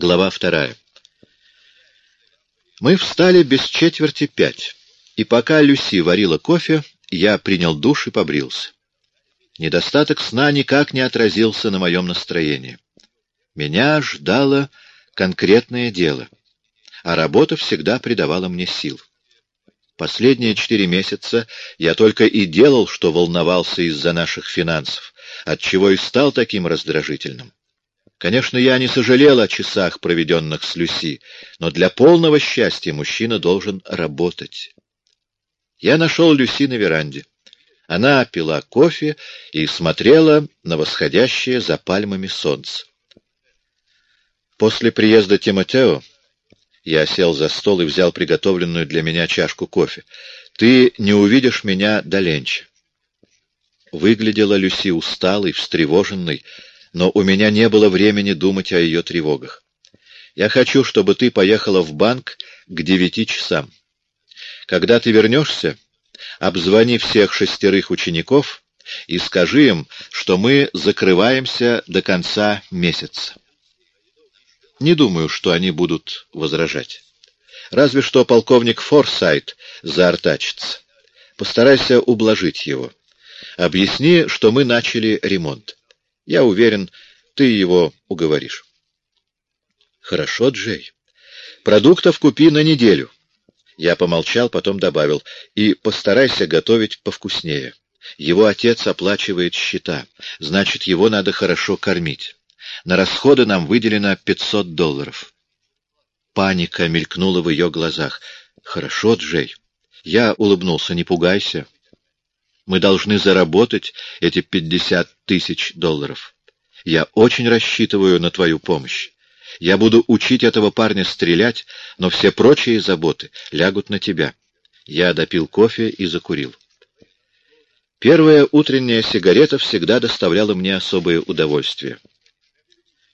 Глава вторая. Мы встали без четверти пять, и пока Люси варила кофе, я принял душ и побрился. Недостаток сна никак не отразился на моем настроении. Меня ждало конкретное дело, а работа всегда придавала мне сил. Последние четыре месяца я только и делал, что волновался из-за наших финансов, отчего и стал таким раздражительным. Конечно, я не сожалел о часах, проведенных с Люси, но для полного счастья мужчина должен работать. Я нашел Люси на веранде. Она пила кофе и смотрела на восходящее за пальмами солнце. После приезда Тимотео я сел за стол и взял приготовленную для меня чашку кофе. «Ты не увидишь меня до ленча». Выглядела Люси усталой, встревоженной, но у меня не было времени думать о ее тревогах. Я хочу, чтобы ты поехала в банк к девяти часам. Когда ты вернешься, обзвони всех шестерых учеников и скажи им, что мы закрываемся до конца месяца. Не думаю, что они будут возражать. Разве что полковник Форсайт заортачится. Постарайся ублажить его. Объясни, что мы начали ремонт. Я уверен, ты его уговоришь. Хорошо, Джей. Продуктов купи на неделю. Я помолчал, потом добавил, и постарайся готовить повкуснее. Его отец оплачивает счета, значит, его надо хорошо кормить. На расходы нам выделено 500 долларов. Паника мелькнула в ее глазах. «Хорошо, Джей». Я улыбнулся. «Не пугайся. Мы должны заработать эти пятьдесят тысяч долларов. Я очень рассчитываю на твою помощь. Я буду учить этого парня стрелять, но все прочие заботы лягут на тебя. Я допил кофе и закурил. Первая утренняя сигарета всегда доставляла мне особое удовольствие.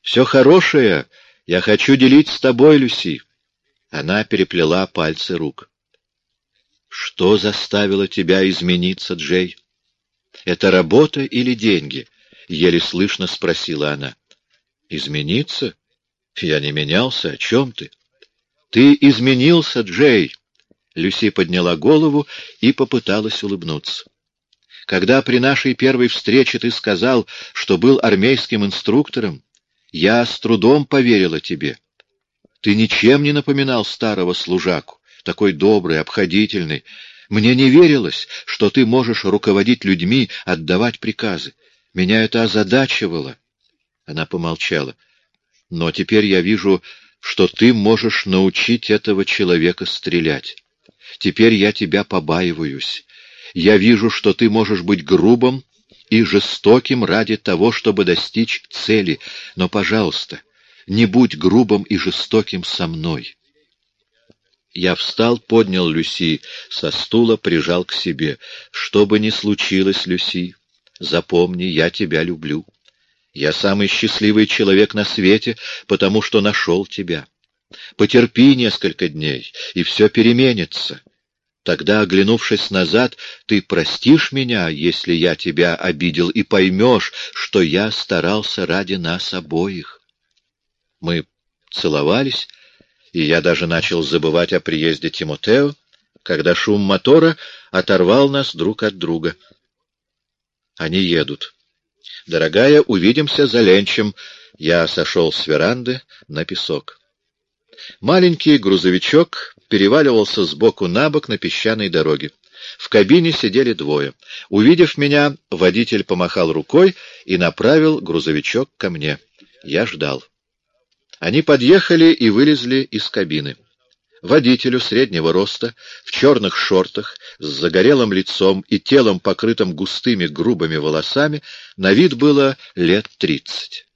«Все хорошее я хочу делить с тобой, Люси». Она переплела пальцы рук. Что заставило тебя измениться, Джей? Это работа или деньги? Еле слышно спросила она. Измениться? Я не менялся. О чем ты? Ты изменился, Джей. Люси подняла голову и попыталась улыбнуться. Когда при нашей первой встрече ты сказал, что был армейским инструктором, я с трудом поверила тебе. Ты ничем не напоминал старого служаку такой добрый, обходительный. Мне не верилось, что ты можешь руководить людьми, отдавать приказы. Меня это озадачивало. Она помолчала. Но теперь я вижу, что ты можешь научить этого человека стрелять. Теперь я тебя побаиваюсь. Я вижу, что ты можешь быть грубым и жестоким ради того, чтобы достичь цели. Но, пожалуйста, не будь грубым и жестоким со мной. Я встал, поднял Люси со стула, прижал к себе. Что бы ни случилось, Люси, запомни, я тебя люблю. Я самый счастливый человек на свете, потому что нашел тебя. Потерпи несколько дней, и все переменится. Тогда, оглянувшись назад, ты простишь меня, если я тебя обидел, и поймешь, что я старался ради нас обоих. Мы целовались, и я даже начал забывать о приезде Тимотео, когда шум мотора оторвал нас друг от друга. Они едут. «Дорогая, увидимся за ленчем». Я сошел с веранды на песок. Маленький грузовичок переваливался сбоку на бок на песчаной дороге. В кабине сидели двое. Увидев меня, водитель помахал рукой и направил грузовичок ко мне. Я ждал. Они подъехали и вылезли из кабины. Водителю среднего роста, в черных шортах, с загорелым лицом и телом, покрытым густыми грубыми волосами, на вид было лет тридцать.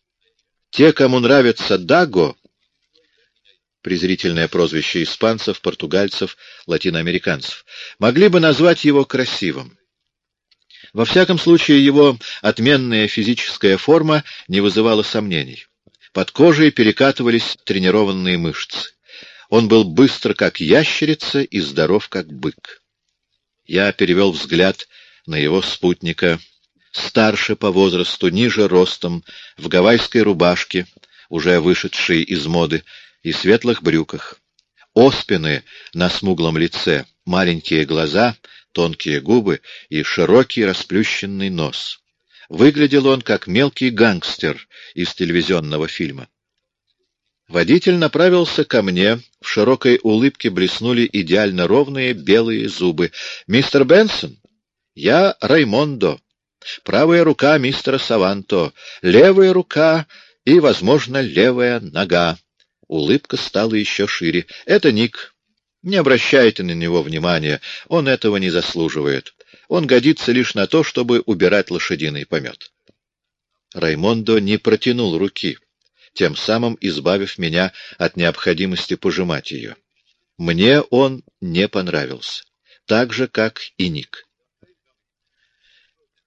Те, кому нравится Даго, презрительное прозвище испанцев, португальцев, латиноамериканцев, могли бы назвать его красивым. Во всяком случае, его отменная физическая форма не вызывала сомнений. Под кожей перекатывались тренированные мышцы. Он был быстр, как ящерица, и здоров, как бык. Я перевел взгляд на его спутника, старше по возрасту, ниже ростом, в гавайской рубашке, уже вышедший из моды, и светлых брюках. Оспины на смуглом лице, маленькие глаза, тонкие губы и широкий расплющенный нос. Выглядел он как мелкий гангстер из телевизионного фильма. Водитель направился ко мне. В широкой улыбке блеснули идеально ровные белые зубы. «Мистер Бенсон, я Раймондо. Правая рука мистера Саванто, левая рука и, возможно, левая нога». Улыбка стала еще шире. «Это Ник. Не обращайте на него внимания. Он этого не заслуживает. Он годится лишь на то, чтобы убирать лошадиный помет». Раймондо не протянул руки тем самым избавив меня от необходимости пожимать ее. Мне он не понравился, так же, как и Ник.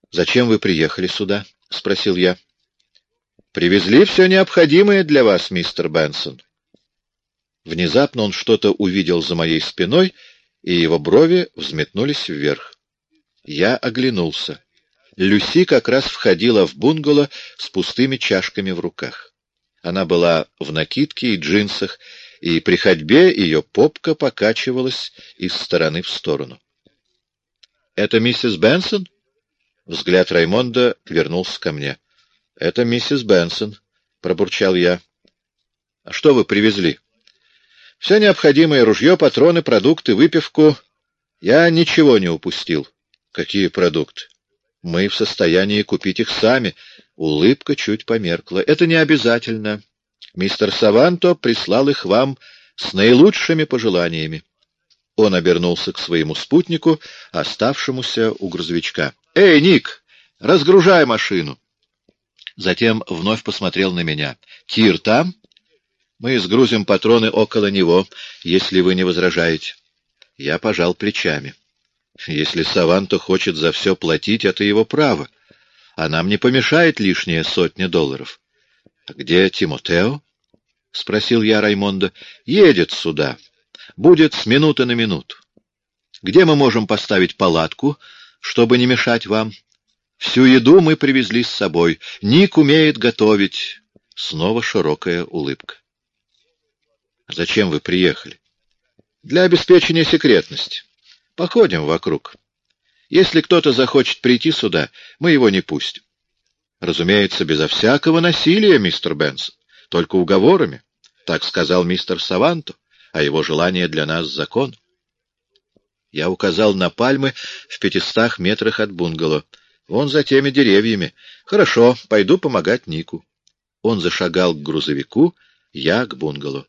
«Зачем вы приехали сюда?» — спросил я. «Привезли все необходимое для вас, мистер Бенсон». Внезапно он что-то увидел за моей спиной, и его брови взметнулись вверх. Я оглянулся. Люси как раз входила в бунгало с пустыми чашками в руках. Она была в накидке и джинсах, и при ходьбе ее попка покачивалась из стороны в сторону. — Это миссис Бенсон? Взгляд Раймонда вернулся ко мне. — Это миссис Бенсон, — пробурчал я. — А что вы привезли? — Все необходимое — ружье, патроны, продукты, выпивку. Я ничего не упустил. — Какие продукты? Мы в состоянии купить их сами. Улыбка чуть померкла. Это не обязательно. Мистер Саванто прислал их вам с наилучшими пожеланиями. Он обернулся к своему спутнику, оставшемуся у грузовичка. «Эй, Ник, разгружай машину!» Затем вновь посмотрел на меня. «Тир там?» «Мы сгрузим патроны около него, если вы не возражаете». Я пожал плечами. Если Саванто хочет за все платить, это его право. А нам не помешает лишняя сотня долларов. — где Тимотео? — спросил я Раймонда. — Едет сюда. Будет с минуты на минуту. Где мы можем поставить палатку, чтобы не мешать вам? Всю еду мы привезли с собой. Ник умеет готовить. Снова широкая улыбка. — Зачем вы приехали? — Для обеспечения секретности. Походим вокруг. Если кто-то захочет прийти сюда, мы его не пустим. Разумеется, безо всякого насилия, мистер Бенсон, только уговорами. Так сказал мистер Саванто, а его желание для нас закон. Я указал на пальмы в пятистах метрах от бунгало. Вон за теми деревьями. Хорошо, пойду помогать Нику. Он зашагал к грузовику, я к бунгало.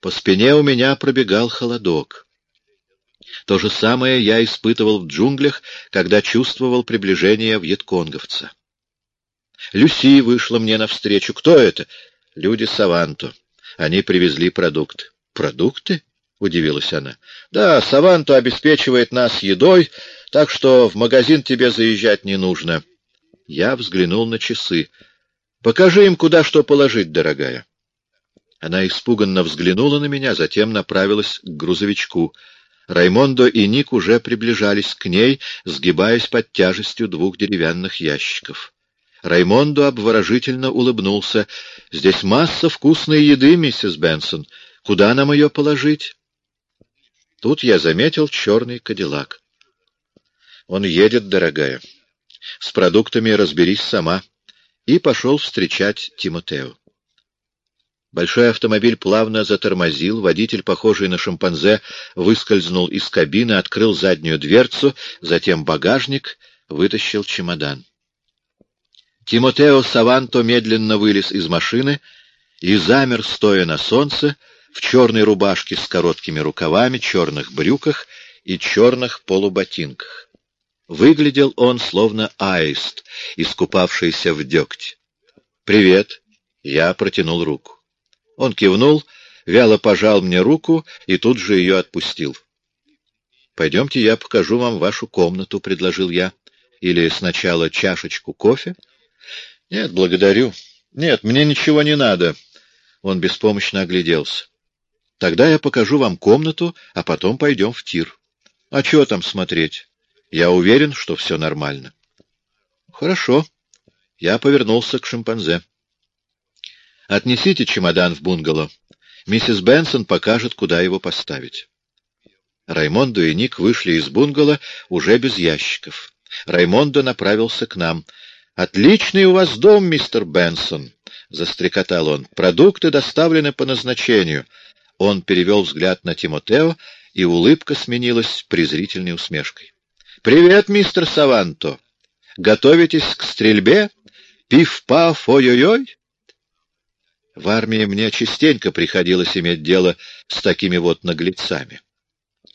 По спине у меня пробегал холодок. То же самое я испытывал в джунглях, когда чувствовал приближение вьетконговца. Люси вышла мне навстречу. Кто это? Люди Саванто. Они привезли продукт. Продукты? — удивилась она. — Да, Саванто обеспечивает нас едой, так что в магазин тебе заезжать не нужно. Я взглянул на часы. — Покажи им, куда что положить, дорогая. Она испуганно взглянула на меня, затем направилась к грузовичку — Раймондо и Ник уже приближались к ней, сгибаясь под тяжестью двух деревянных ящиков. Раймондо обворожительно улыбнулся. — Здесь масса вкусной еды, миссис Бенсон. Куда нам ее положить? Тут я заметил черный кадиллак. — Он едет, дорогая. С продуктами разберись сама. И пошел встречать Тимотео. Большой автомобиль плавно затормозил, водитель, похожий на шимпанзе, выскользнул из кабины, открыл заднюю дверцу, затем багажник, вытащил чемодан. Тимотео Саванто медленно вылез из машины и замер, стоя на солнце, в черной рубашке с короткими рукавами, черных брюках и черных полуботинках. Выглядел он словно аист, искупавшийся в дегте. «Привет!» — я протянул руку. Он кивнул, вяло пожал мне руку и тут же ее отпустил. «Пойдемте, я покажу вам вашу комнату», — предложил я. «Или сначала чашечку кофе?» «Нет, благодарю. Нет, мне ничего не надо». Он беспомощно огляделся. «Тогда я покажу вам комнату, а потом пойдем в тир. А чего там смотреть? Я уверен, что все нормально». «Хорошо». Я повернулся к шимпанзе. Отнесите чемодан в бунгало. Миссис Бенсон покажет, куда его поставить. Раймондо и Ник вышли из бунгало уже без ящиков. Раймондо направился к нам. «Отличный у вас дом, мистер Бенсон!» — застрекотал он. «Продукты доставлены по назначению». Он перевел взгляд на Тимотео, и улыбка сменилась презрительной усмешкой. «Привет, мистер Саванто! Готовитесь к стрельбе? Пиф-паф, ой-ой-ой!» В армии мне частенько приходилось иметь дело с такими вот наглецами.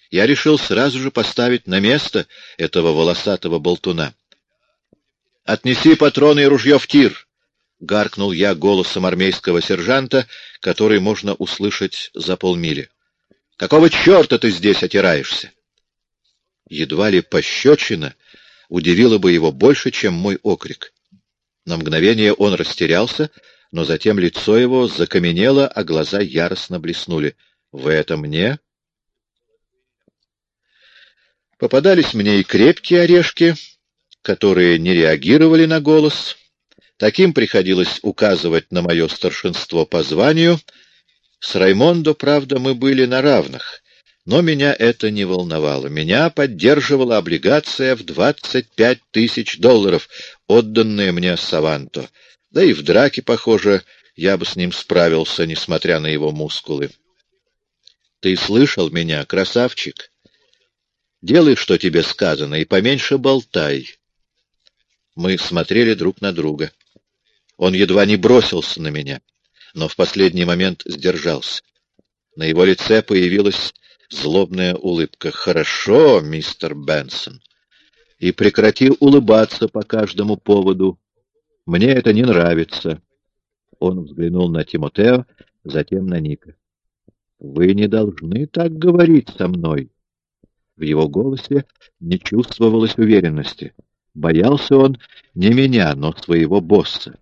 Я решил сразу же поставить на место этого волосатого болтуна. «Отнеси патроны и ружье в тир!» — гаркнул я голосом армейского сержанта, который можно услышать за полмили. «Какого черта ты здесь отираешься?» Едва ли пощечина удивила бы его больше, чем мой окрик. На мгновение он растерялся, но затем лицо его закаменело, а глаза яростно блеснули. «В это мне?» Попадались мне и крепкие орешки, которые не реагировали на голос. Таким приходилось указывать на мое старшинство по званию. С Раймондо, правда, мы были на равных, но меня это не волновало. Меня поддерживала облигация в 25 тысяч долларов, отданная мне Саванто. Да и в драке, похоже, я бы с ним справился, несмотря на его мускулы. Ты слышал меня, красавчик? Делай, что тебе сказано, и поменьше болтай. Мы смотрели друг на друга. Он едва не бросился на меня, но в последний момент сдержался. На его лице появилась злобная улыбка. «Хорошо, мистер Бенсон, и прекрати улыбаться по каждому поводу. Мне это не нравится». Он взглянул на Тимотео, затем на Ника. «Вы не должны так говорить со мной». В его голосе не чувствовалось уверенности. Боялся он не меня, но своего босса.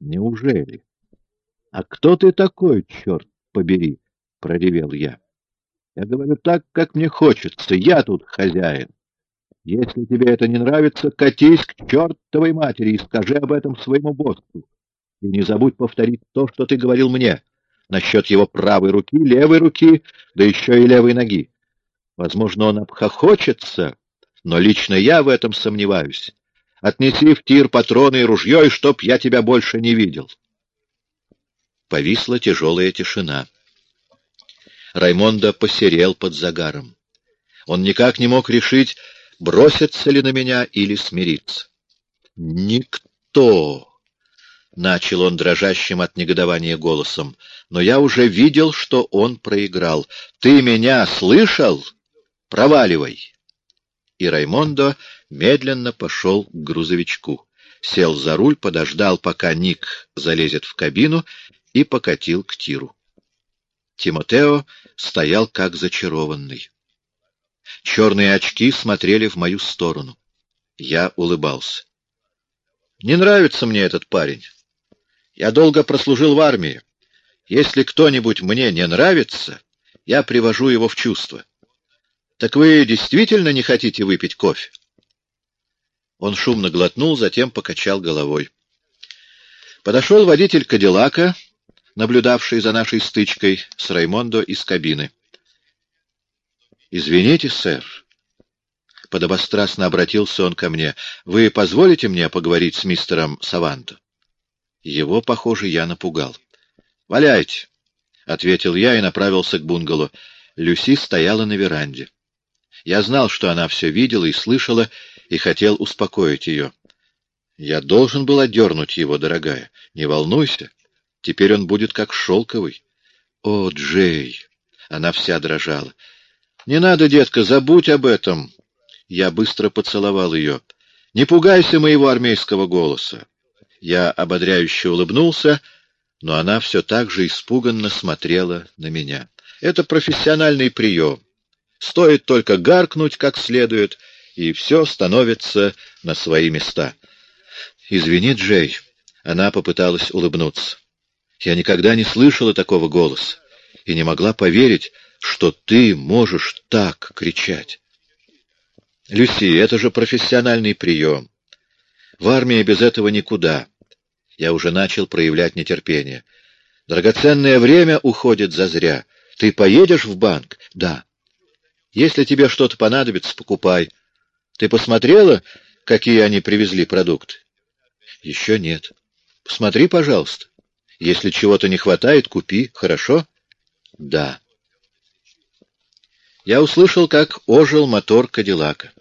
Неужели? — А кто ты такой, черт побери? — проревел я. — Я говорю так, как мне хочется. Я тут хозяин. Если тебе это не нравится, катись к чертовой матери и скажи об этом своему боссу. И не забудь повторить то, что ты говорил мне, насчет его правой руки, левой руки, да еще и левой ноги. Возможно, он обхохочется, но лично я в этом сомневаюсь. Отнеси в тир патроны и ружье, и чтоб я тебя больше не видел. Повисла тяжелая тишина. Раймондо посерел под загаром. Он никак не мог решить, бросится ли на меня или смириться. «Никто!» — начал он дрожащим от негодования голосом. «Но я уже видел, что он проиграл. Ты меня слышал? Проваливай!» И Раймондо медленно пошел к грузовичку. Сел за руль, подождал, пока Ник залезет в кабину, и покатил к тиру. Тимотео стоял как зачарованный. Черные очки смотрели в мою сторону. Я улыбался. Не нравится мне этот парень. Я долго прослужил в армии. Если кто-нибудь мне не нравится, я привожу его в чувство. Так вы действительно не хотите выпить кофе? Он шумно глотнул, затем покачал головой. Подошел водитель Кадиллака, наблюдавший за нашей стычкой с Раймондо из кабины. «Извините, сэр». Подобострастно обратился он ко мне. «Вы позволите мне поговорить с мистером Саванто?» Его, похоже, я напугал. «Валяйте», — ответил я и направился к бунгало. Люси стояла на веранде. Я знал, что она все видела и слышала, и хотел успокоить ее. Я должен был отдернуть его, дорогая. Не волнуйся. Теперь он будет как шелковый. О, Джей! Она вся дрожала. Не надо, детка, забудь об этом. Я быстро поцеловал ее. Не пугайся моего армейского голоса. Я ободряюще улыбнулся, но она все так же испуганно смотрела на меня. Это профессиональный прием. Стоит только гаркнуть как следует — и все становится на свои места. «Извини, Джей», — она попыталась улыбнуться. «Я никогда не слышала такого голоса и не могла поверить, что ты можешь так кричать». «Люси, это же профессиональный прием. В армии без этого никуда». Я уже начал проявлять нетерпение. Драгоценное время уходит зазря. Ты поедешь в банк? Да. Если тебе что-то понадобится, покупай. Ты посмотрела, какие они привезли продукты? Еще нет. Посмотри, пожалуйста. Если чего-то не хватает, купи, хорошо? Да. Я услышал, как ожил мотор Кадиллака.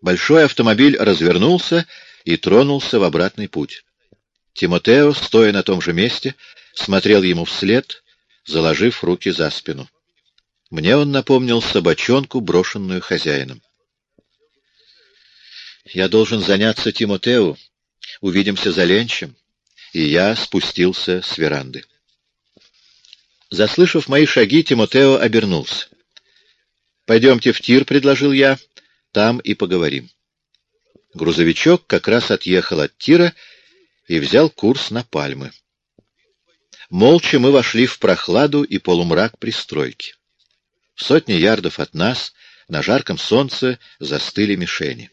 Большой автомобиль развернулся и тронулся в обратный путь. Тимотео, стоя на том же месте, смотрел ему вслед, заложив руки за спину. Мне он напомнил собачонку, брошенную хозяином. «Я должен заняться Тимотео. Увидимся за ленчем». И я спустился с веранды. Заслышав мои шаги, Тимотео обернулся. «Пойдемте в тир», — предложил я, — «там и поговорим». Грузовичок как раз отъехал от тира и взял курс на пальмы. Молча мы вошли в прохладу и полумрак пристройки. В сотни ярдов от нас на жарком солнце застыли мишени.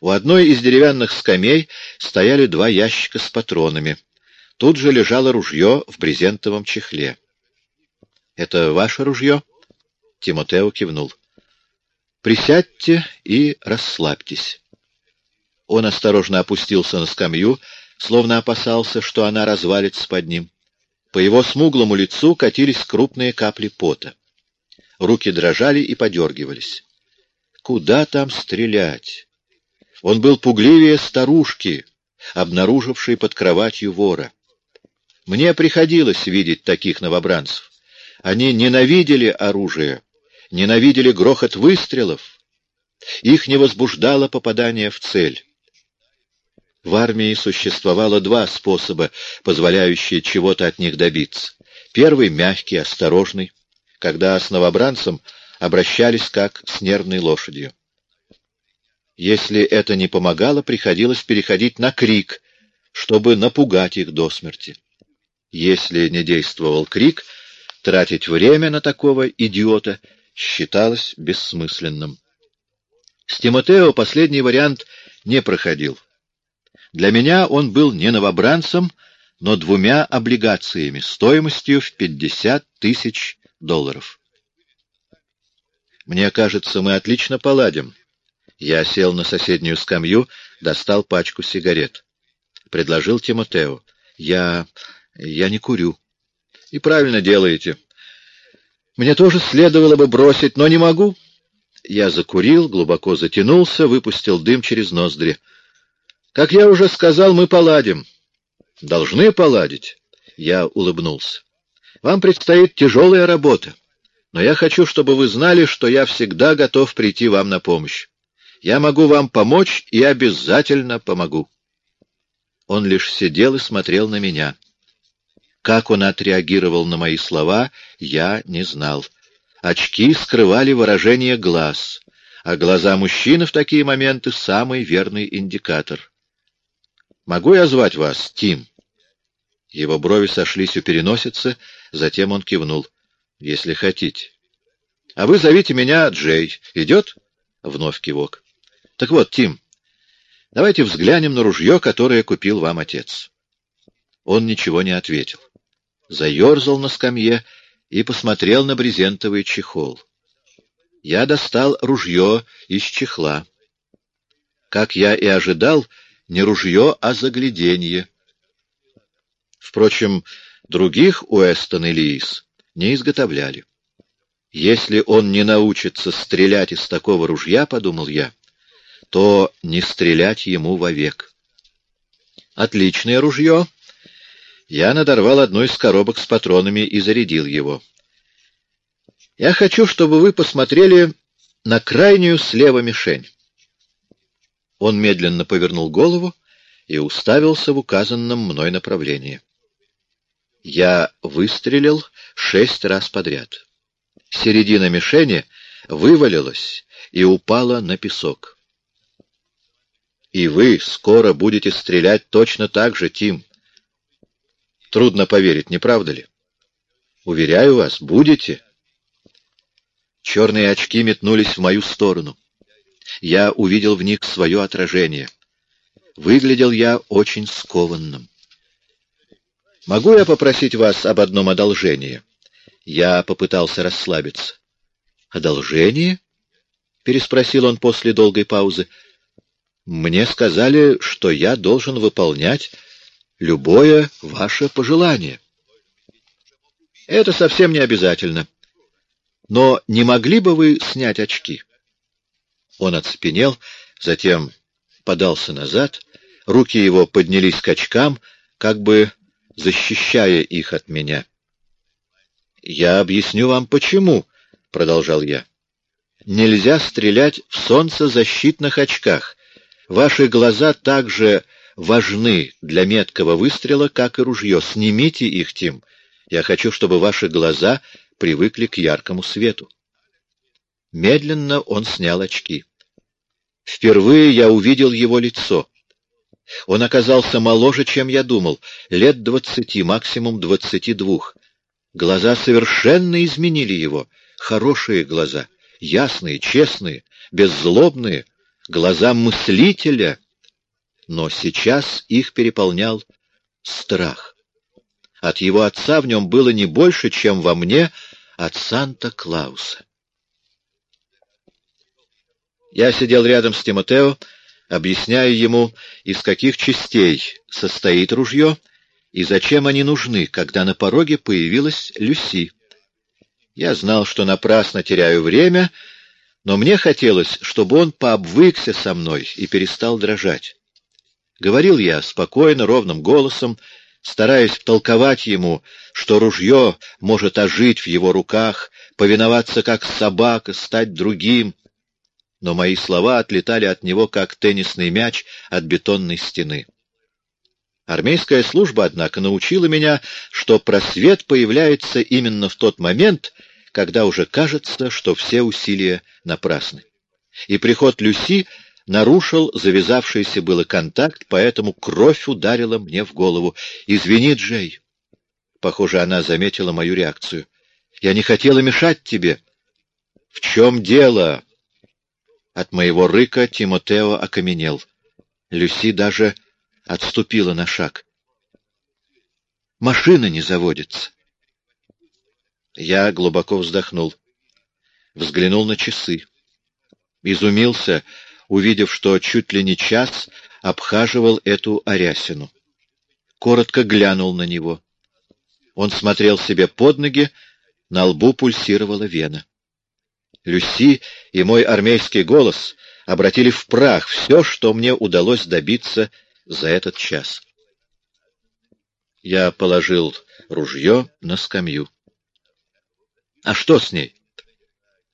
У одной из деревянных скамей стояли два ящика с патронами. Тут же лежало ружье в брезентовом чехле. — Это ваше ружье? — Тимотео кивнул. — Присядьте и расслабьтесь. Он осторожно опустился на скамью, словно опасался, что она развалится под ним. По его смуглому лицу катились крупные капли пота. Руки дрожали и подергивались. Куда там стрелять? Он был пугливее старушки, обнаружившей под кроватью вора. Мне приходилось видеть таких новобранцев. Они ненавидели оружие, ненавидели грохот выстрелов. Их не возбуждало попадание в цель. В армии существовало два способа, позволяющие чего-то от них добиться. Первый — мягкий, осторожный, когда с новобранцем обращались как с нервной лошадью. Если это не помогало, приходилось переходить на крик, чтобы напугать их до смерти. Если не действовал крик, тратить время на такого идиота считалось бессмысленным. С Тимотео последний вариант не проходил. Для меня он был не новобранцем, но двумя облигациями стоимостью в 50 тысяч долларов. Мне кажется, мы отлично поладим. Я сел на соседнюю скамью, достал пачку сигарет. Предложил Тимотео. Я... я не курю. И правильно делаете. Мне тоже следовало бы бросить, но не могу. Я закурил, глубоко затянулся, выпустил дым через ноздри. Как я уже сказал, мы поладим. Должны поладить. Я улыбнулся. Вам предстоит тяжелая работа, но я хочу, чтобы вы знали, что я всегда готов прийти вам на помощь. Я могу вам помочь и обязательно помогу. Он лишь сидел и смотрел на меня. Как он отреагировал на мои слова, я не знал. Очки скрывали выражение глаз, а глаза мужчины в такие моменты — самый верный индикатор. Могу я звать вас, Тим?» Его брови сошлись у переносицы, затем он кивнул. «Если хотите». «А вы зовите меня Джей. Идет?» Вновь кивок. «Так вот, Тим, давайте взглянем на ружье, которое купил вам отец». Он ничего не ответил. Заерзал на скамье и посмотрел на брезентовый чехол. Я достал ружье из чехла. Как я и ожидал, — не ружье, а загляденье. Впрочем, других Уэстон и Лиис не изготовляли. Если он не научится стрелять из такого ружья, — подумал я, — то не стрелять ему вовек. Отличное ружье. Я надорвал одну из коробок с патронами и зарядил его. Я хочу, чтобы вы посмотрели на крайнюю слева мишень. Он медленно повернул голову и уставился в указанном мной направлении. Я выстрелил шесть раз подряд. Середина мишени вывалилась и упала на песок. И вы скоро будете стрелять точно так же, Тим. Трудно поверить, не правда ли? Уверяю вас, будете. Черные очки метнулись в мою сторону я увидел в них свое отражение. Выглядел я очень скованным. Могу я попросить вас об одном одолжении? Я попытался расслабиться. Одолжение? переспросил он после долгой паузы. Мне сказали, что я должен выполнять любое ваше пожелание. Это совсем не обязательно. Но не могли бы вы снять очки? Он оцепенел, затем подался назад, руки его поднялись к очкам, как бы защищая их от меня. «Я объясню вам, почему», — продолжал я. «Нельзя стрелять в солнцезащитных очках. Ваши глаза так же важны для меткого выстрела, как и ружье. Снимите их, Тим. Я хочу, чтобы ваши глаза привыкли к яркому свету». Медленно он снял очки. Впервые я увидел его лицо. Он оказался моложе, чем я думал, лет двадцати, максимум двадцати двух. Глаза совершенно изменили его. Хорошие глаза, ясные, честные, беззлобные, глаза мыслителя. Но сейчас их переполнял страх. От его отца в нем было не больше, чем во мне от Санта-Клауса. Я сидел рядом с Тимотео, объясняя ему, из каких частей состоит ружье и зачем они нужны, когда на пороге появилась Люси. Я знал, что напрасно теряю время, но мне хотелось, чтобы он пообвыкся со мной и перестал дрожать. Говорил я спокойно, ровным голосом, стараясь втолковать ему, что ружье может ожить в его руках, повиноваться как собака, стать другим, но мои слова отлетали от него, как теннисный мяч от бетонной стены. Армейская служба, однако, научила меня, что просвет появляется именно в тот момент, когда уже кажется, что все усилия напрасны. И приход Люси нарушил завязавшийся было контакт, поэтому кровь ударила мне в голову. «Извини, Джей». Похоже, она заметила мою реакцию. «Я не хотела мешать тебе». «В чем дело?» От моего рыка Тимотео окаменел. Люси даже отступила на шаг. Машина не заводится. Я глубоко вздохнул. Взглянул на часы. Изумился, увидев, что чуть ли не час обхаживал эту Арясину. Коротко глянул на него. Он смотрел себе под ноги, на лбу пульсировала вена. Люси и мой армейский голос обратили в прах все, что мне удалось добиться за этот час. Я положил ружье на скамью. А что с ней?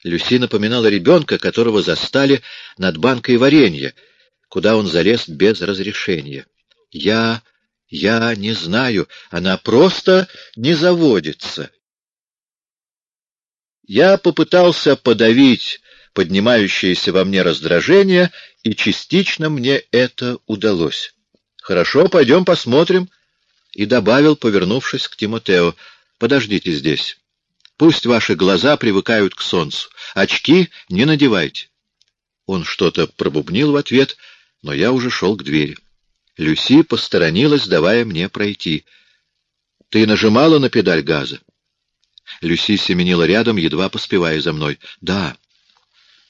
Люси напоминала ребенка, которого застали над банкой варенья, куда он залез без разрешения. Я... я не знаю, она просто не заводится. Я попытался подавить поднимающееся во мне раздражение, и частично мне это удалось. «Хорошо, пойдем посмотрим», — и добавил, повернувшись к Тимотео, «подождите здесь. Пусть ваши глаза привыкают к солнцу. Очки не надевайте». Он что-то пробубнил в ответ, но я уже шел к двери. Люси посторонилась, давая мне пройти. «Ты нажимала на педаль газа?» Люси семенила рядом, едва поспевая за мной. «Да.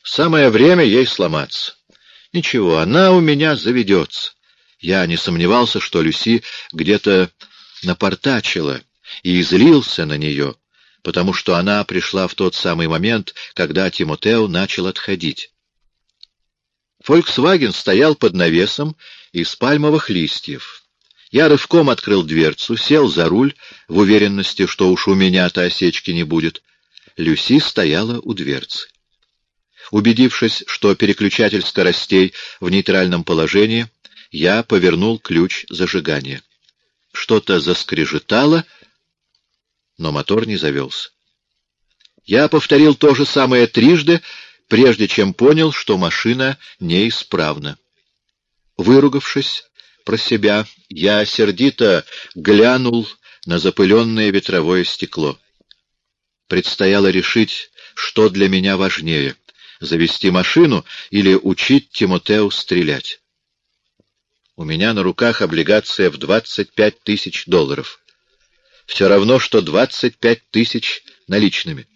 Самое время ей сломаться. Ничего, она у меня заведется». Я не сомневался, что Люси где-то напортачила и излился на нее, потому что она пришла в тот самый момент, когда Тимотео начал отходить. «Фольксваген» стоял под навесом из пальмовых листьев. Я рывком открыл дверцу, сел за руль, в уверенности, что уж у меня-то осечки не будет. Люси стояла у дверцы. Убедившись, что переключатель скоростей в нейтральном положении, я повернул ключ зажигания. Что-то заскрежетало, но мотор не завелся. Я повторил то же самое трижды, прежде чем понял, что машина неисправна. Выругавшись, про себя, я сердито глянул на запыленное ветровое стекло. Предстояло решить, что для меня важнее — завести машину или учить Тимотеу стрелять. У меня на руках облигация в 25 тысяч долларов. Все равно, что 25 тысяч наличными.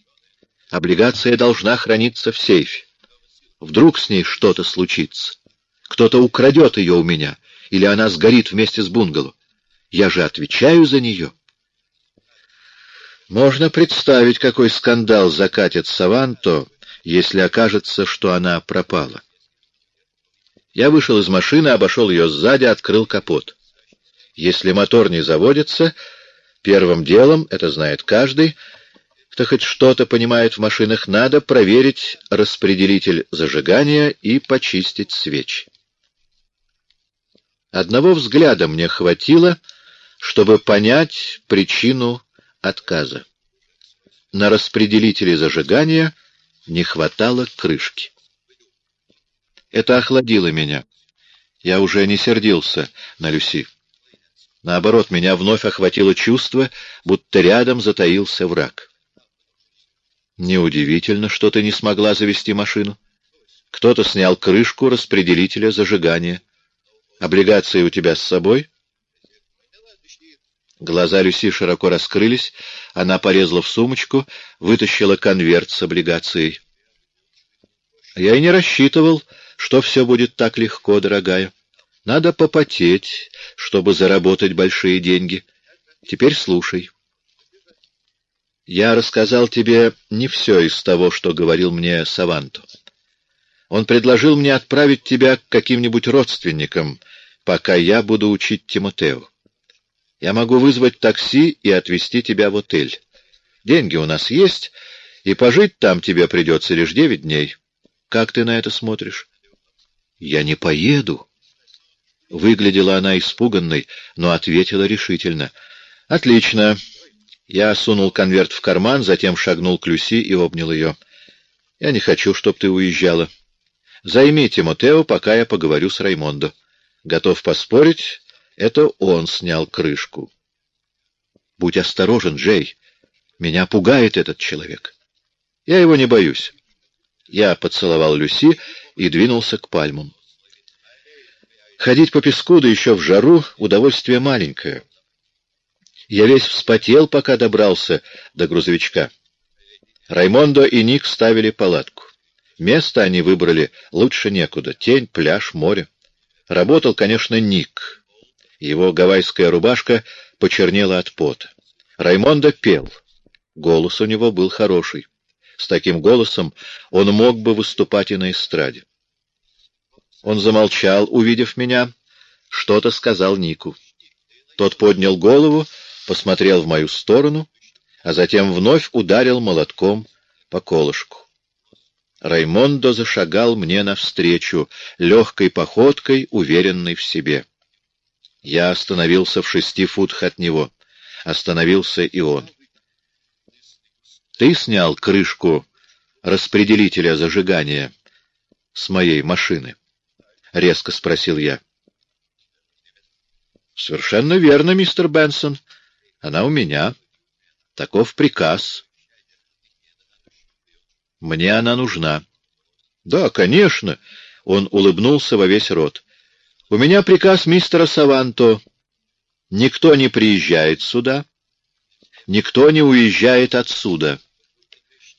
Облигация должна храниться в сейфе. Вдруг с ней что-то случится. Кто-то украдет ее у меня, или она сгорит вместе с бунгало. Я же отвечаю за нее. Можно представить, какой скандал закатит Саванто, если окажется, что она пропала. Я вышел из машины, обошел ее сзади, открыл капот. Если мотор не заводится, первым делом, это знает каждый, кто хоть что-то понимает в машинах, надо проверить распределитель зажигания и почистить свечи. Одного взгляда мне хватило, чтобы понять причину отказа. На распределителе зажигания не хватало крышки. Это охладило меня. Я уже не сердился на Люси. Наоборот, меня вновь охватило чувство, будто рядом затаился враг. Неудивительно, что ты не смогла завести машину. Кто-то снял крышку распределителя зажигания. Облигации у тебя с собой? Глаза Люси широко раскрылись, она порезала в сумочку, вытащила конверт с облигацией. Я и не рассчитывал, что все будет так легко, дорогая. Надо попотеть, чтобы заработать большие деньги. Теперь слушай. Я рассказал тебе не все из того, что говорил мне Саванто. Он предложил мне отправить тебя к каким-нибудь родственникам, пока я буду учить Тимотео. Я могу вызвать такси и отвезти тебя в отель. Деньги у нас есть, и пожить там тебе придется лишь девять дней. Как ты на это смотришь? Я не поеду. Выглядела она испуганной, но ответила решительно. Отлично. Я сунул конверт в карман, затем шагнул к Люси и обнял ее. «Я не хочу, чтоб ты уезжала. Займи Тимотео, пока я поговорю с Раймондо. Готов поспорить, это он снял крышку. Будь осторожен, Джей. Меня пугает этот человек. Я его не боюсь». Я поцеловал Люси и двинулся к пальмам. Ходить по песку, да еще в жару, удовольствие маленькое. Я весь вспотел, пока добрался до грузовичка. Раймондо и Ник ставили палатку. Место они выбрали лучше некуда. Тень, пляж, море. Работал, конечно, Ник. Его гавайская рубашка почернела от пота. Раймондо пел. Голос у него был хороший. С таким голосом он мог бы выступать и на эстраде. Он замолчал, увидев меня, что-то сказал Нику. Тот поднял голову посмотрел в мою сторону, а затем вновь ударил молотком по колышку. Раймондо зашагал мне навстречу, легкой походкой, уверенной в себе. Я остановился в шести футах от него. Остановился и он. «Ты снял крышку распределителя зажигания с моей машины?» — резко спросил я. «Совершенно верно, мистер Бенсон», она у меня. Таков приказ. Мне она нужна. Да, конечно. Он улыбнулся во весь рот. У меня приказ мистера Саванто. Никто не приезжает сюда. Никто не уезжает отсюда.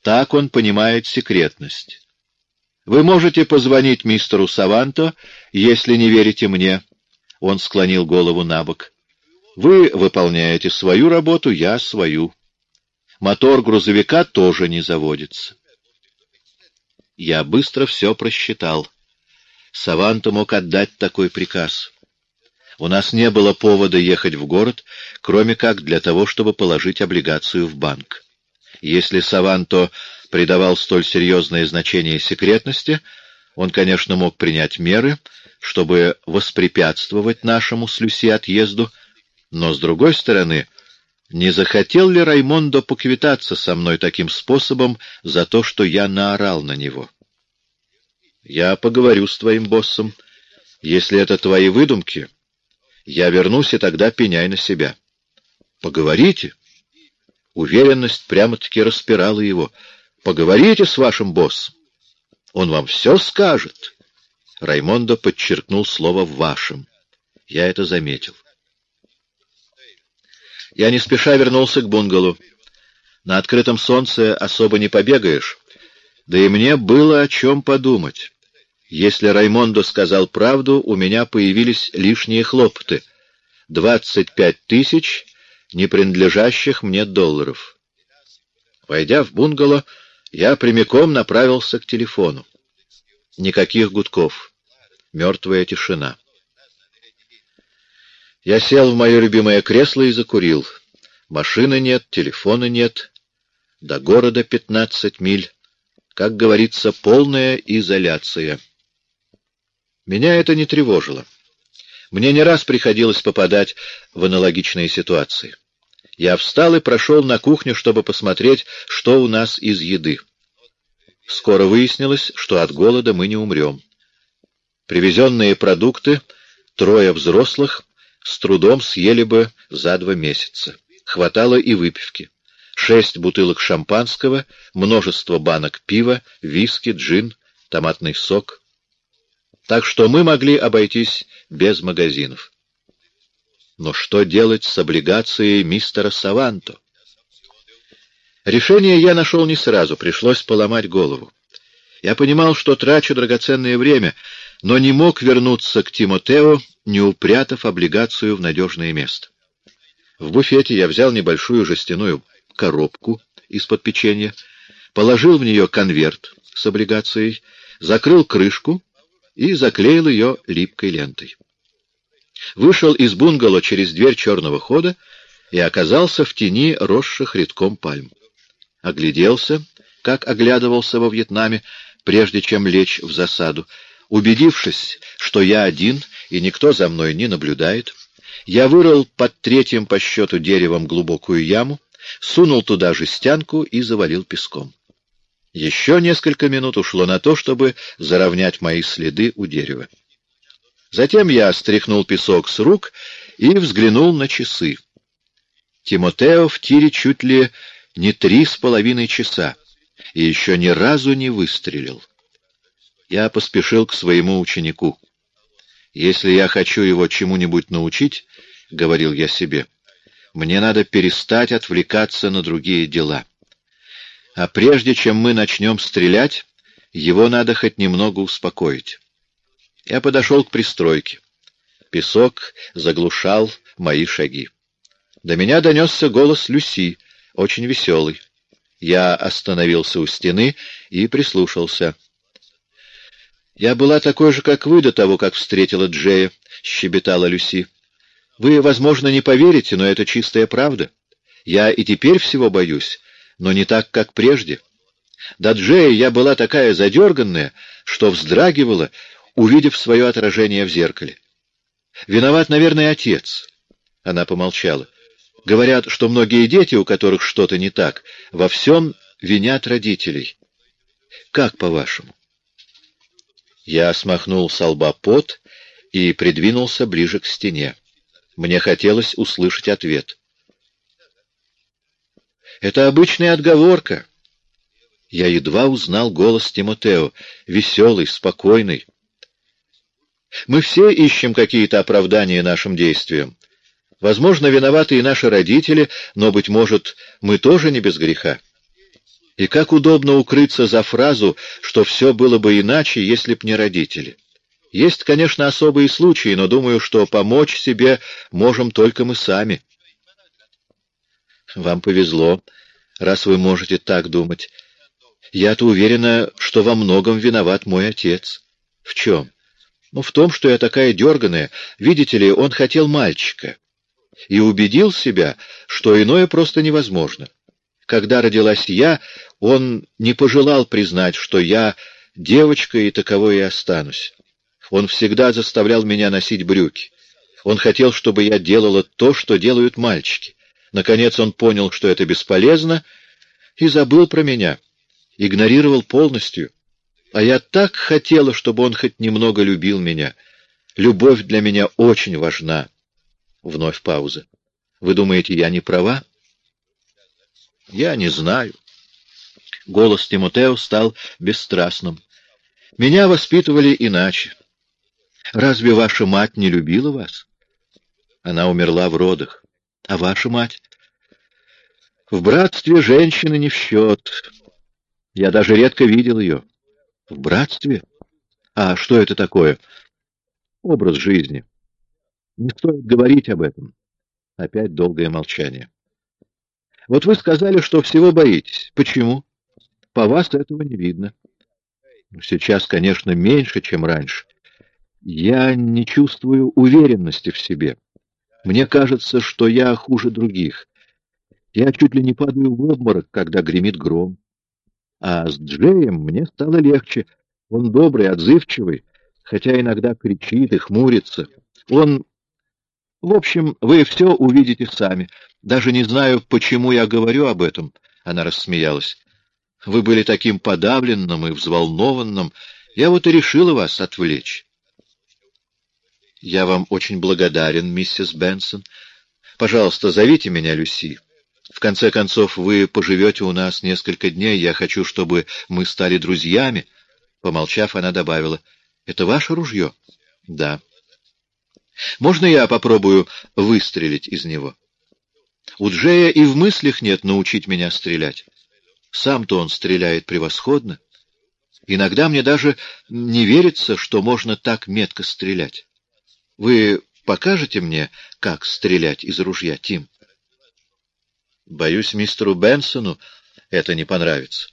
Так он понимает секретность. Вы можете позвонить мистеру Саванто, если не верите мне. Он склонил голову на бок. Вы выполняете свою работу, я свою. Мотор грузовика тоже не заводится. Я быстро все просчитал. Саванта мог отдать такой приказ. У нас не было повода ехать в город, кроме как для того, чтобы положить облигацию в банк. Если Саванто придавал столь серьезное значение секретности, он, конечно, мог принять меры, чтобы воспрепятствовать нашему с Люси отъезду, но, с другой стороны, не захотел ли Раймондо поквитаться со мной таким способом за то, что я наорал на него? Я поговорю с твоим боссом. Если это твои выдумки, я вернусь, и тогда пеняй на себя. Поговорите. Уверенность прямо-таки распирала его. Поговорите с вашим боссом. Он вам все скажет. Раймондо подчеркнул слово «вашим». Я это заметил. Я не спеша вернулся к бунгало. На открытом солнце особо не побегаешь. Да и мне было о чем подумать. Если Раймондо сказал правду, у меня появились лишние хлопоты. Двадцать пять тысяч не принадлежащих мне долларов. Войдя в бунгало, я прямиком направился к телефону. Никаких гудков. Мертвая тишина. Я сел в мое любимое кресло и закурил. Машины нет, телефона нет. До города пятнадцать миль. Как говорится, полная изоляция. Меня это не тревожило. Мне не раз приходилось попадать в аналогичные ситуации. Я встал и прошел на кухню, чтобы посмотреть, что у нас из еды. Скоро выяснилось, что от голода мы не умрем. Привезенные продукты, трое взрослых, с трудом съели бы за два месяца. Хватало и выпивки. Шесть бутылок шампанского, множество банок пива, виски, джин, томатный сок. Так что мы могли обойтись без магазинов. Но что делать с облигацией мистера Саванто? Решение я нашел не сразу, пришлось поломать голову. Я понимал, что трачу драгоценное время, но не мог вернуться к Тимотео, не упрятав облигацию в надежное место. В буфете я взял небольшую жестяную коробку из-под печенья, положил в нее конверт с облигацией, закрыл крышку и заклеил ее липкой лентой. Вышел из бунгало через дверь черного хода и оказался в тени росших редком пальм. Огляделся, как оглядывался во Вьетнаме, прежде чем лечь в засаду, убедившись, что я один и никто за мной не наблюдает, я вырыл под третьим по счету деревом глубокую яму, сунул туда жестянку и завалил песком. Еще несколько минут ушло на то, чтобы заровнять мои следы у дерева. Затем я стряхнул песок с рук и взглянул на часы. Тимотео в тире чуть ли не три с половиной часа и еще ни разу не выстрелил. Я поспешил к своему ученику. Если я хочу его чему-нибудь научить, — говорил я себе, — мне надо перестать отвлекаться на другие дела. А прежде чем мы начнем стрелять, его надо хоть немного успокоить. Я подошел к пристройке. Песок заглушал мои шаги. До меня донесся голос Люси, очень веселый. Я остановился у стены и прислушался — «Я была такой же, как вы, до того, как встретила Джея», — щебетала Люси. «Вы, возможно, не поверите, но это чистая правда. Я и теперь всего боюсь, но не так, как прежде. До Джея я была такая задерганная, что вздрагивала, увидев свое отражение в зеркале. Виноват, наверное, отец». Она помолчала. «Говорят, что многие дети, у которых что-то не так, во всем винят родителей. Как, по-вашему?» Я смахнул с лба пот и придвинулся ближе к стене. Мне хотелось услышать ответ. «Это обычная отговорка». Я едва узнал голос Тимотео, веселый, спокойный. «Мы все ищем какие-то оправдания нашим действиям. Возможно, виноваты и наши родители, но, быть может, мы тоже не без греха. И как удобно укрыться за фразу, что все было бы иначе, если б не родители. Есть, конечно, особые случаи, но думаю, что помочь себе можем только мы сами. Вам повезло, раз вы можете так думать. Я-то уверена, что во многом виноват мой отец. В чем? Ну, в том, что я такая дерганая. Видите ли, он хотел мальчика. И убедил себя, что иное просто невозможно. Когда родилась я, он не пожелал признать, что я девочка и таковой и останусь. Он всегда заставлял меня носить брюки. Он хотел, чтобы я делала то, что делают мальчики. Наконец он понял, что это бесполезно, и забыл про меня. Игнорировал полностью. А я так хотела, чтобы он хоть немного любил меня. Любовь для меня очень важна. Вновь пауза. Вы думаете, я не права? Я не знаю. Голос Тимотео стал бесстрастным. Меня воспитывали иначе. Разве ваша мать не любила вас? Она умерла в родах. А ваша мать? В братстве женщины не в счет. Я даже редко видел ее. В братстве? А что это такое? Образ жизни. Не стоит говорить об этом. Опять долгое молчание. Вот вы сказали, что всего боитесь. Почему? По вас этого не видно. Сейчас, конечно, меньше, чем раньше. Я не чувствую уверенности в себе. Мне кажется, что я хуже других. Я чуть ли не падаю в обморок, когда гремит гром. А с Джеем мне стало легче. Он добрый, отзывчивый, хотя иногда кричит и хмурится. Он... В общем, вы все увидите сами. Даже не знаю, почему я говорю об этом. Она рассмеялась. Вы были таким подавленным и взволнованным. Я вот и решила вас отвлечь. Я вам очень благодарен, миссис Бенсон. Пожалуйста, зовите меня Люси. В конце концов, вы поживете у нас несколько дней. Я хочу, чтобы мы стали друзьями. Помолчав, она добавила. Это ваше ружье? Да. Можно я попробую выстрелить из него? У Джея и в мыслях нет научить меня стрелять. Сам-то он стреляет превосходно. Иногда мне даже не верится, что можно так метко стрелять. Вы покажете мне, как стрелять из ружья, Тим? Боюсь, мистеру Бенсону это не понравится.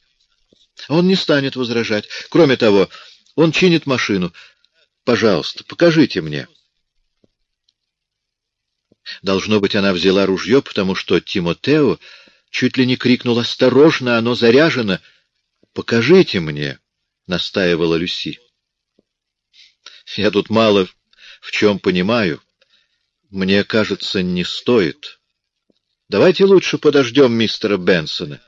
Он не станет возражать. Кроме того, он чинит машину. Пожалуйста, покажите мне. Должно быть, она взяла ружье, потому что Тимотео чуть ли не крикнул «Осторожно, оно заряжено!» «Покажите мне!» — настаивала Люси. «Я тут мало в чем понимаю. Мне кажется, не стоит. Давайте лучше подождем мистера Бенсона».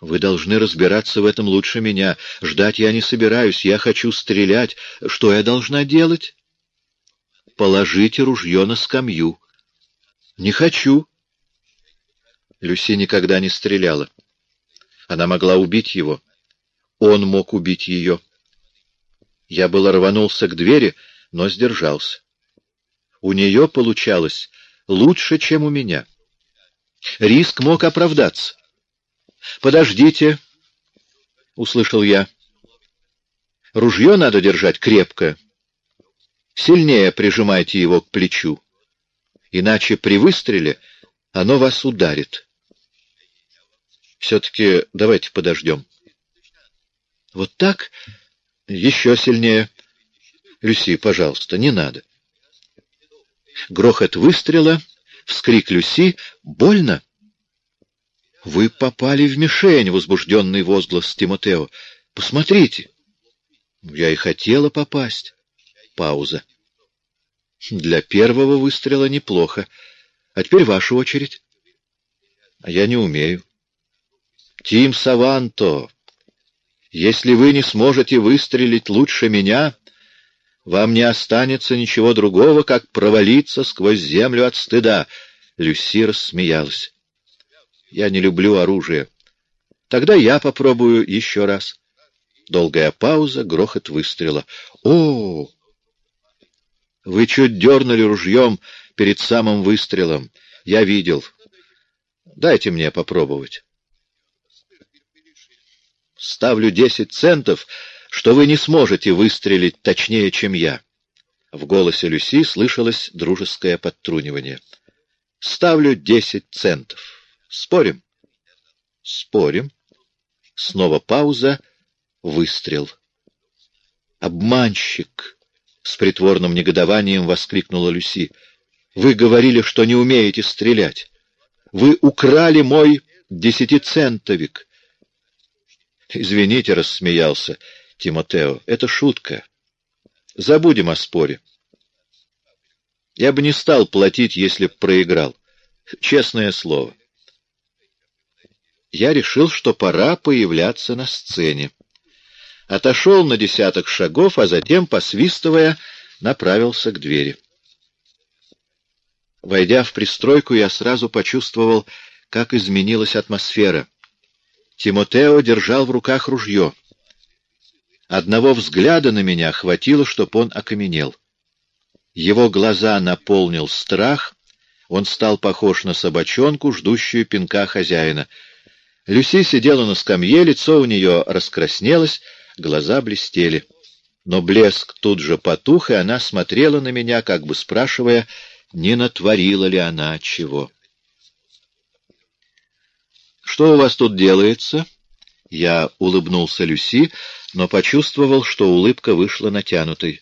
«Вы должны разбираться в этом лучше меня. Ждать я не собираюсь. Я хочу стрелять. Что я должна делать?» «Положите ружье на скамью». «Не хочу». Люси никогда не стреляла. Она могла убить его. Он мог убить ее. Я было рванулся к двери, но сдержался. У нее получалось лучше, чем у меня. Риск мог оправдаться. «Подождите», — услышал я. «Ружье надо держать крепко. Сильнее прижимайте его к плечу, иначе при выстреле оно вас ударит». Все-таки давайте подождем. Вот так? Еще сильнее. Люси, пожалуйста, не надо. Грохот выстрела, вскрик Люси. Больно? Вы попали в мишень, возбужденный возглас Тимотео. Посмотрите. Я и хотела попасть. Пауза. Для первого выстрела неплохо. А теперь ваша очередь. А я не умею. Тим Саванто, если вы не сможете выстрелить лучше меня, вам не останется ничего другого, как провалиться сквозь землю от стыда. Люси рассмеялась. Я не люблю оружие. Тогда я попробую еще раз. Долгая пауза, грохот выстрела. О! Вы чуть дернули ружьем перед самым выстрелом. Я видел. Дайте мне попробовать. Ставлю десять центов, что вы не сможете выстрелить точнее, чем я. В голосе Люси слышалось дружеское подтрунивание. Ставлю десять центов. Спорим? Спорим. Снова пауза. Выстрел. Обманщик! С притворным негодованием воскликнула Люси. Вы говорили, что не умеете стрелять. Вы украли мой десятицентовик. Извините, рассмеялся Тимотео. Это шутка. Забудем о споре. Я бы не стал платить, если б проиграл. Честное слово. Я решил, что пора появляться на сцене. Отошел на десяток шагов, а затем, посвистывая, направился к двери. Войдя в пристройку, я сразу почувствовал, как изменилась атмосфера. Тимотео держал в руках ружье. Одного взгляда на меня хватило, чтоб он окаменел. Его глаза наполнил страх, Он стал похож на собачонку, ждущую пинка хозяина. Люси сидела на скамье, лицо у нее раскраснелось, глаза блестели. Но блеск тут же потух, и она смотрела на меня, как бы спрашивая, не натворила ли она чего. «Что у вас тут делается?» Я улыбнулся Люси, но почувствовал, что улыбка вышла натянутой.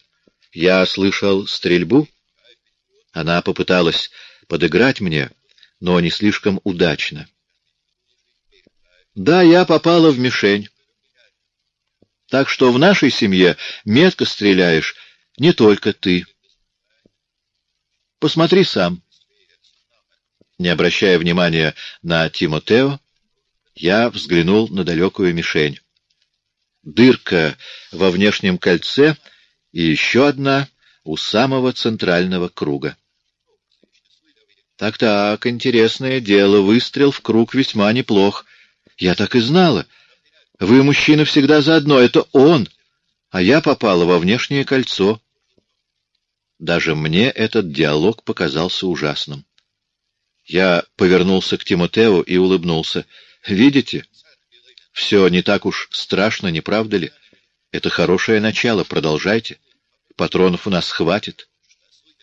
Я слышал стрельбу. Она попыталась подыграть мне, но не слишком удачно. Да, я попала в мишень. Так что в нашей семье метко стреляешь не только ты. Посмотри сам. Не обращая внимания на Тимотео, я взглянул на далекую мишень. Дырка во внешнем кольце и еще одна у самого центрального круга. Так-так, интересное дело. Выстрел в круг весьма неплох. Я так и знала. Вы, мужчина, всегда заодно. Это он. А я попала во внешнее кольцо. Даже мне этот диалог показался ужасным. Я повернулся к Тимотеу и улыбнулся. «Видите? Все не так уж страшно, не правда ли? Это хорошее начало, продолжайте. Патронов у нас хватит».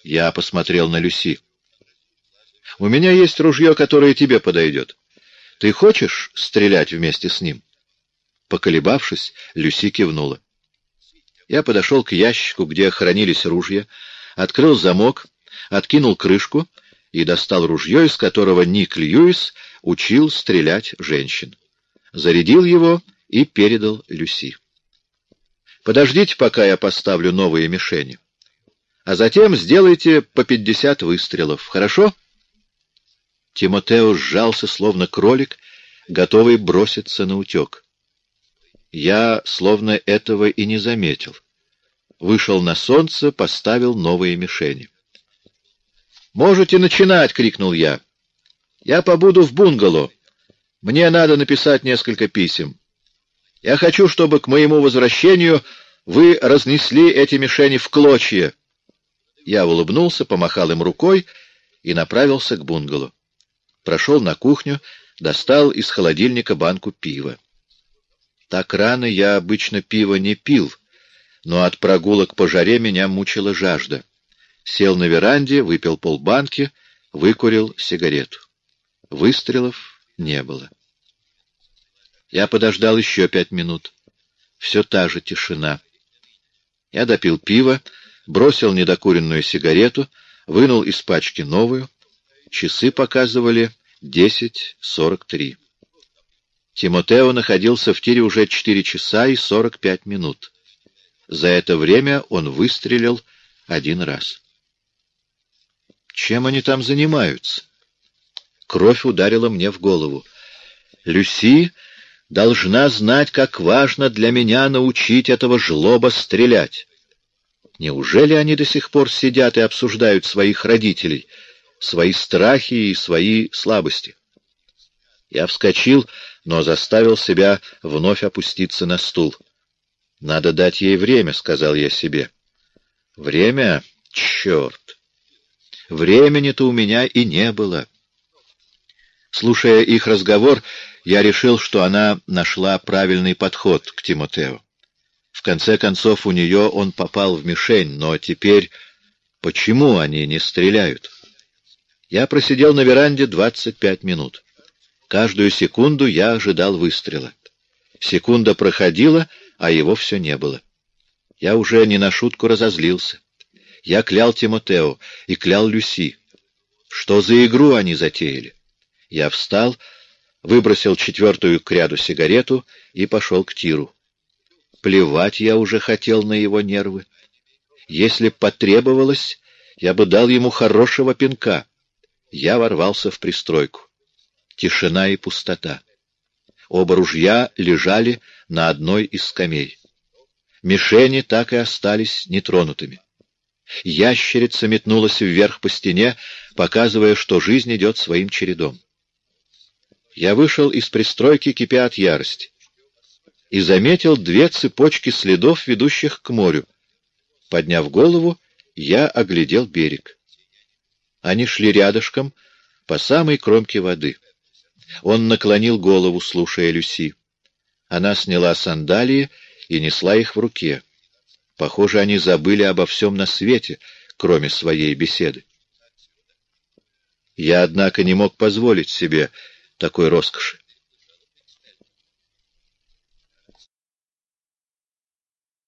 Я посмотрел на Люси. У меня есть ружье, которое тебе подойдет. Ты хочешь стрелять вместе с ним?» Поколебавшись, Люси кивнула. Я подошел к ящику, где хранились ружья, открыл замок, откинул крышку и достал ружье, из которого Ник Льюис учил стрелять женщин. Зарядил его и передал Люси. «Подождите, пока я поставлю новые мишени. А затем сделайте по пятьдесят выстрелов, хорошо?» Тимотео сжался, словно кролик, готовый броситься на утек. Я словно этого и не заметил. Вышел на солнце, поставил новые мишени. «Можете начинать!» — крикнул я. «Я побуду в бунгало. Мне надо написать несколько писем. Я хочу, чтобы к моему возвращению вы разнесли эти мишени в клочья». Я улыбнулся, помахал им рукой и направился к бунгало прошел на кухню, достал из холодильника банку пива. Так рано я обычно пиво не пил, но от прогулок по жаре меня мучила жажда. Сел на веранде, выпил полбанки, выкурил сигарету. Выстрелов не было. Я подождал еще пять минут. Все та же тишина. Я допил пиво, бросил недокуренную сигарету, вынул из пачки новую, Часы показывали 10.43. Тимотео находился в тире уже 4 часа и 45 минут. За это время он выстрелил один раз. Чем они там занимаются? Кровь ударила мне в голову. Люси должна знать, как важно для меня научить этого жлоба стрелять. Неужели они до сих пор сидят и обсуждают своих родителей — свои страхи и свои слабости. Я вскочил, но заставил себя вновь опуститься на стул. «Надо дать ей время», — сказал я себе. «Время? Черт! Времени-то у меня и не было». Слушая их разговор, я решил, что она нашла правильный подход к Тимотео. В конце концов, у нее он попал в мишень, но теперь почему они не стреляют? Я просидел на веранде 25 минут. Каждую секунду я ожидал выстрела. Секунда проходила, а его все не было. Я уже не на шутку разозлился. Я клял Тимотео и клял Люси. Что за игру они затеяли? Я встал, выбросил четвертую к ряду сигарету и пошел к тиру. Плевать я уже хотел на его нервы. Если потребовалось, я бы дал ему хорошего пинка. Я ворвался в пристройку. Тишина и пустота. Оба ружья лежали на одной из скамей. Мишени так и остались нетронутыми. Ящерица метнулась вверх по стене, показывая, что жизнь идет своим чередом. Я вышел из пристройки, кипя от ярости, и заметил две цепочки следов, ведущих к морю. Подняв голову, я оглядел берег. Они шли рядышком по самой кромке воды. Он наклонил голову, слушая Люси. Она сняла сандалии и несла их в руке. Похоже, они забыли обо всем на свете, кроме своей беседы. Я, однако, не мог позволить себе такой роскоши.